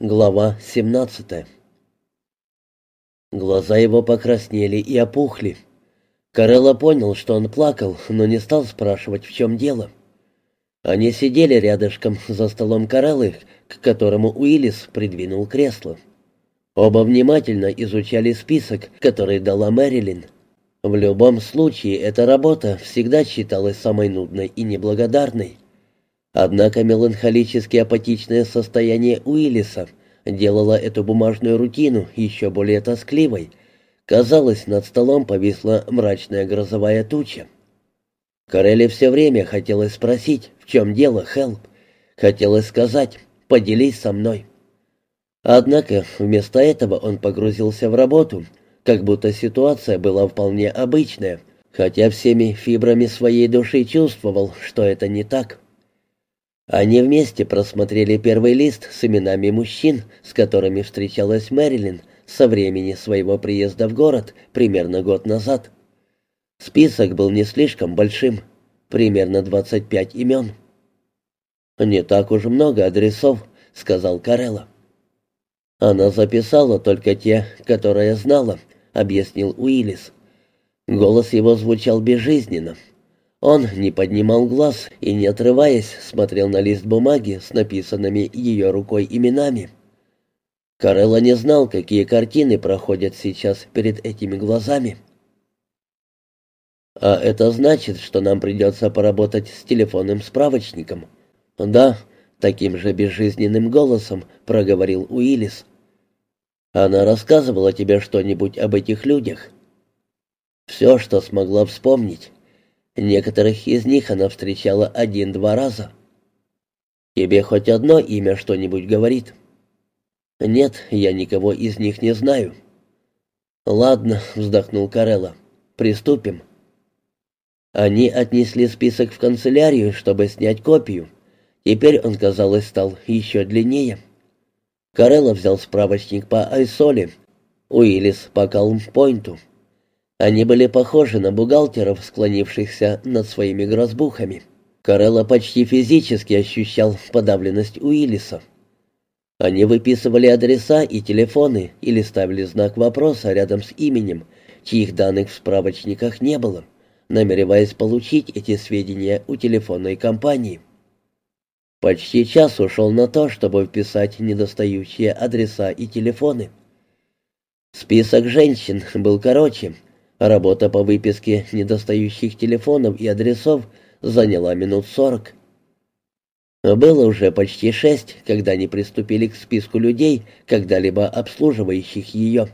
Глава 17 Глаза его покраснели и опухли. Карелла понял, что он плакал, но не стал спрашивать, в чем дело. Они сидели рядышком за столом Кареллы, к которому Уиллис придвинул кресло. Оба внимательно изучали список, который дала Мэрилин. В любом случае, эта работа всегда считалась самой нудной и неблагодарной. Однако меланхолически апатичное состояние Уиллиса делало эту бумажную рутину еще более тоскливой. Казалось, над столом повисла мрачная грозовая туча. Карелли все время хотелось спросить, в чем дело, Хелп. Хотелось сказать, поделись со мной. Однако вместо этого он погрузился в работу, как будто ситуация была вполне обычная, хотя всеми фибрами своей души чувствовал, что это не так. Они вместе просмотрели первый лист с именами мужчин, с которыми встречалась Мэрилин со времени своего приезда в город примерно год назад. Список был не слишком большим, примерно 25 имен. «Не так уж много адресов», — сказал Карелла. «Она записала только те, которые знала», — объяснил Уиллис. Голос его звучал безжизненно. Он не поднимал глаз и, не отрываясь, смотрел на лист бумаги с написанными ее рукой именами. Карелла не знал, какие картины проходят сейчас перед этими глазами. «А это значит, что нам придется поработать с телефонным справочником?» «Да», — таким же безжизненным голосом проговорил Уиллис. «Она рассказывала тебе что-нибудь об этих людях?» «Все, что смогла вспомнить». Некоторых из них она встречала один-два раза. Тебе хоть одно имя что-нибудь говорит? Нет, я никого из них не знаю. Ладно, вздохнул Карелла. Приступим. Они отнесли список в канцелярию, чтобы снять копию. Теперь он, казалось, стал еще длиннее. Карелла взял справочник по Айсоле, Уиллис по Калм-Пойнту. Они были похожи на бухгалтеров, склонившихся над своими грозбухами. Карелла почти физически ощущал подавленность Уиллиса. Они выписывали адреса и телефоны или ставили знак вопроса рядом с именем, чьих данных в справочниках не было, намереваясь получить эти сведения у телефонной компании. Почти час ушел на то, чтобы вписать недостающие адреса и телефоны. Список женщин был короче — Работа по выписке недостающих телефонов и адресов заняла минут сорок. Было уже почти шесть, когда они приступили к списку людей, когда-либо обслуживающих ее.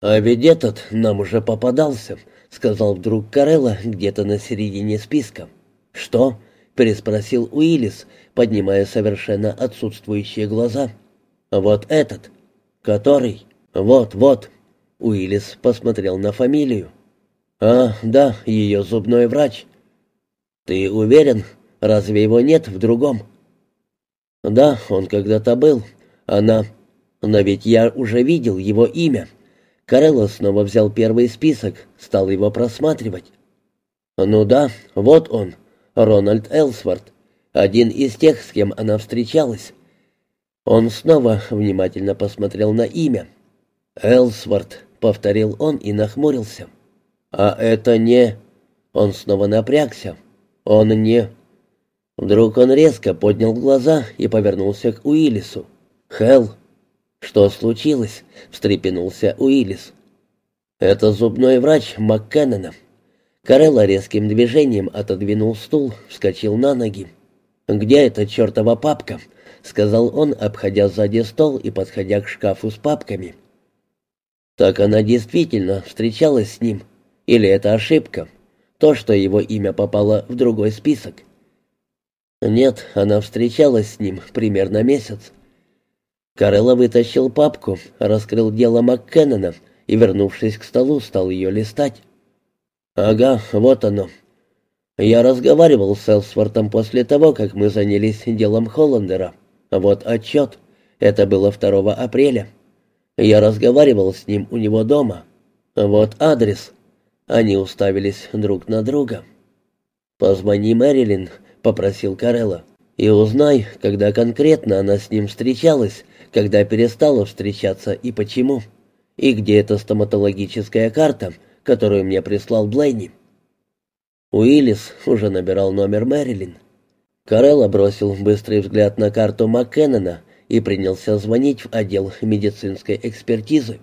«А ведь этот нам уже попадался», — сказал вдруг Карелла где-то на середине списка. «Что?» — переспросил Уиллис, поднимая совершенно отсутствующие глаза. «Вот этот. Который? Вот, вот». Уиллис посмотрел на фамилию. «А, да, ее зубной врач». «Ты уверен? Разве его нет в другом?» «Да, он когда-то был. Она...» «Но ведь я уже видел его имя». Карелло снова взял первый список, стал его просматривать. «Ну да, вот он, Рональд Элсворт, один из тех, с кем она встречалась». Он снова внимательно посмотрел на имя. «Элсворт», повторил он и нахмурился. А это не Он снова напрягся. Он не Вдруг он резко поднял глаза и повернулся к Уиллису. «Хелл!» «Что случилось?» — встрепенулся Уиллис. «Это зубной врач МакКеннона». Карелла резким движением отодвинул стул, вскочил на ноги. «Где эта чертова папка?» — сказал он, обходя сзади стол и подходя к шкафу с папками. Так она действительно встречалась с ним? Или это ошибка? То, что его имя попало в другой список? Нет, она встречалась с ним примерно месяц. Карелла вытащил папку, раскрыл дело МакКеннона и, вернувшись к столу, стал ее листать. «Ага, вот оно. Я разговаривал с Элсвортом после того, как мы занялись делом Холландера. Вот отчет. Это было 2 апреля. Я разговаривал с ним у него дома. Вот адрес. Они уставились друг на друга. «Позвони Мэрилин», — попросил Карелла. И узнай, когда конкретно она с ним встречалась, когда перестала встречаться и почему. И где эта стоматологическая карта, которую мне прислал Блейни. Уиллис уже набирал номер Мэрилин. Карелла бросил быстрый взгляд на карту Маккеннона и принялся звонить в отдел медицинской экспертизы.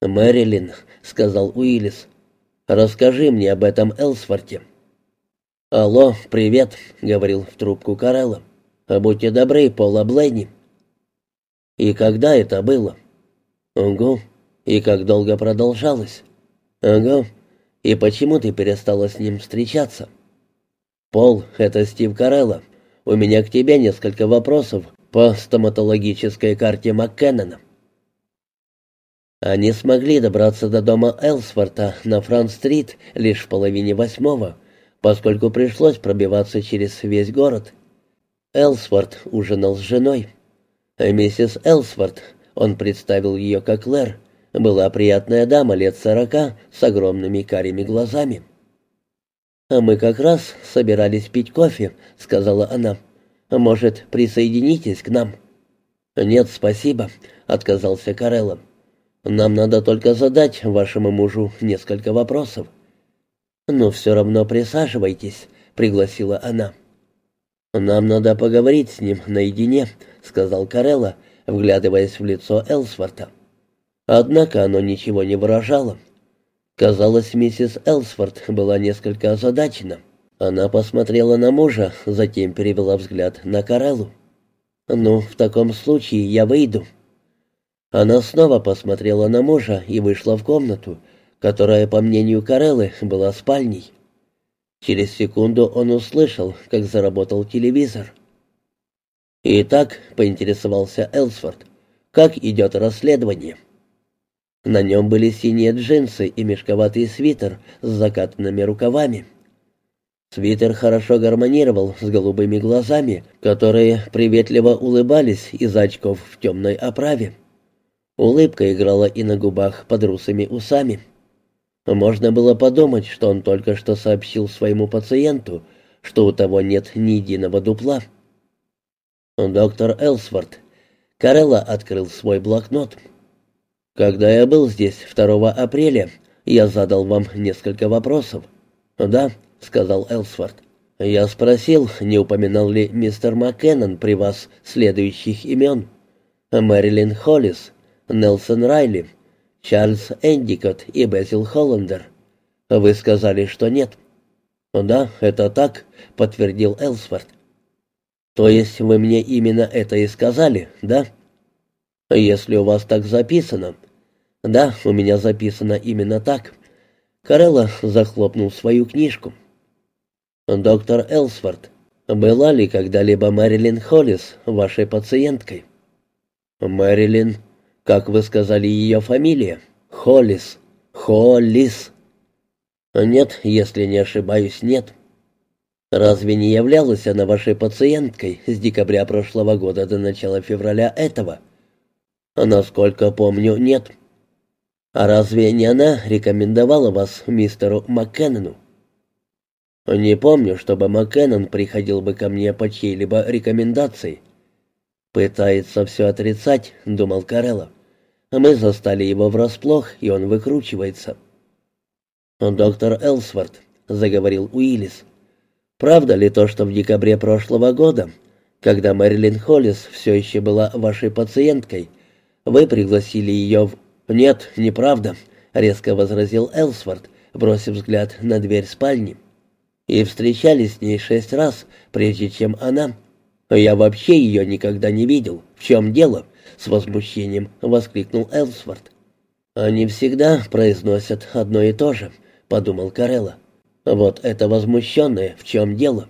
«Мэрилин», — сказал Уиллис, — «расскажи мне об этом Элсворте». «Алло, привет», — говорил в трубку Карелла. «Будьте добры, Пола Блейни». «И когда это было?» «Угу. И как долго продолжалось?» «Угу. И почему ты перестала с ним встречаться?» «Пол, это Стив Карелла. У меня к тебе несколько вопросов по стоматологической карте Маккеннона». Они смогли добраться до дома Элсворта на Франц-стрит лишь в половине восьмого, поскольку пришлось пробиваться через весь город. Элсворт ужинал с женой. Миссис Элсворт, он представил ее как Лэр, была приятная дама лет сорока с огромными карими глазами. «А мы как раз собирались пить кофе», — сказала она. «Может, присоединитесь к нам?» «Нет, спасибо», — отказался Карелло. «Нам надо только задать вашему мужу несколько вопросов». «Но все равно присаживайтесь», — пригласила она. «Нам надо поговорить с ним наедине», — сказал Карелла, вглядываясь в лицо Элсворта. Однако оно ничего не выражало. Казалось, миссис Элсворт была несколько озадачена. Она посмотрела на мужа, затем перевела взгляд на Кареллу. «Ну, в таком случае я выйду». Она снова посмотрела на мужа и вышла в комнату, которая, по мнению Кареллы, была спальней. Через секунду он услышал, как заработал телевизор. «Итак», — поинтересовался Элсфорд, — «как идет расследование?» На нем были синие джинсы и мешковатый свитер с закатанными рукавами. Свитер хорошо гармонировал с голубыми глазами, которые приветливо улыбались из очков в темной оправе. Улыбка играла и на губах под русыми усами. Можно было подумать, что он только что сообщил своему пациенту, что у того нет ни единого дупла. Доктор Элсворт. Карелла открыл свой блокнот. «Когда я был здесь 2 апреля, я задал вам несколько вопросов». «Да», — сказал Элсворт. «Я спросил, не упоминал ли мистер Маккеннон при вас следующих имен. Мэрилин Холлис, Нелсон Райли, Чарльз Эндикот и Безил Холландер. Вы сказали, что нет». «Да, это так», — подтвердил Элсворт. «То есть вы мне именно это и сказали, да?» «Если у вас так записано». «Да, у меня записано именно так». Карелла захлопнул свою книжку. «Доктор Элсворт, была ли когда-либо Мэрилин Холлис вашей пациенткой?» «Мэрилин, как вы сказали ее фамилия?» «Холлис. Холлис». «Нет, если не ошибаюсь, нет». «Разве не являлась она вашей пациенткой с декабря прошлого года до начала февраля этого?» «Насколько помню, нет». «А разве не она рекомендовала вас мистеру Маккеннону?» «Не помню, чтобы Маккеннон приходил бы ко мне по чьей-либо рекомендации». «Пытается все отрицать», — думал Карелло. «Мы застали его врасплох, и он выкручивается». «Доктор Элсворт», — заговорил Уиллис, — «правда ли то, что в декабре прошлого года, когда Мэрилин Холлис все еще была вашей пациенткой, вы пригласили ее в...» «Нет, неправда», — резко возразил Элсворт, бросив взгляд на дверь спальни. «И встречались с ней шесть раз, прежде чем она...» «Я вообще ее никогда не видел. В чем дело?» — с возмущением воскликнул Элсворт. «Они всегда произносят одно и то же», — подумал Карелла. «Вот это возмущенное, в чем дело?»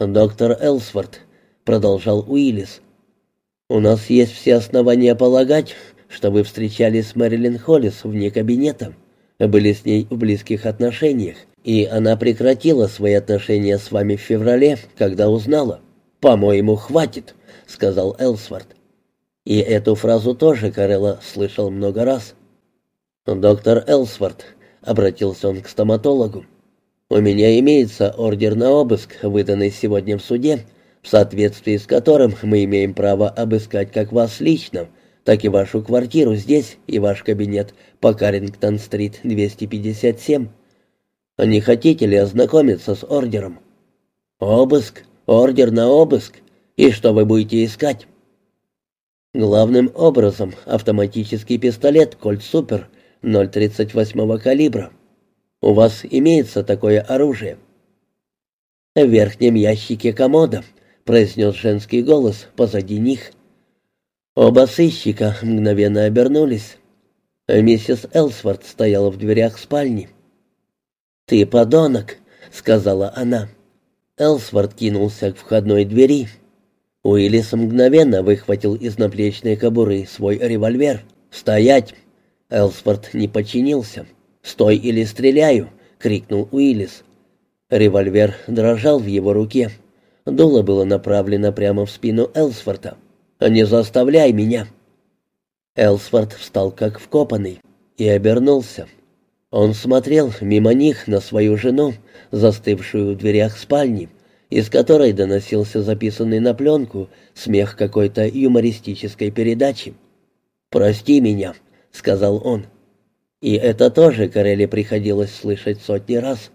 «Доктор Элсворт», — продолжал Уиллис, — «у нас есть все основания полагать, что вы встречались с Мэрилин Холлис вне кабинета, были с ней в близких отношениях, и она прекратила свои отношения с вами в феврале, когда узнала. «По-моему, хватит», — сказал Элсворт. И эту фразу тоже Карелла слышал много раз. «Доктор Элсворт», — обратился он к стоматологу, У меня имеется ордер на обыск, выданный сегодня в суде, в соответствии с которым мы имеем право обыскать как вас лично, так и вашу квартиру здесь и ваш кабинет по Карингтон-стрит 257. Не хотите ли ознакомиться с ордером? Обыск, ордер на обыск. И что вы будете искать? Главным образом автоматический пистолет «Кольт Супер» 0,38 калибра. У вас имеется такое оружие?» «В верхнем ящике комода», — произнес женский голос позади них. Оба сыщика мгновенно обернулись. Миссис Элсворт стояла в дверях спальни. «Ты подонок», — сказала она. Элсворт кинулся к входной двери. Уиллис мгновенно выхватил из наплечной кобуры свой револьвер. «Стоять!» Элсворт не подчинился. «Стой или стреляю!» — крикнул Уиллис. Револьвер дрожал в его руке. Дуло было направлено прямо в спину Элсфорта. «Не заставляй меня!» Элсфорд встал как вкопанный и обернулся. Он смотрел мимо них на свою жену, застывшую в дверях спальни, из которой доносился записанный на пленку смех какой-то юмористической передачи. «Прости меня», — сказал он. И это тоже Карелли приходилось слышать сотни раз.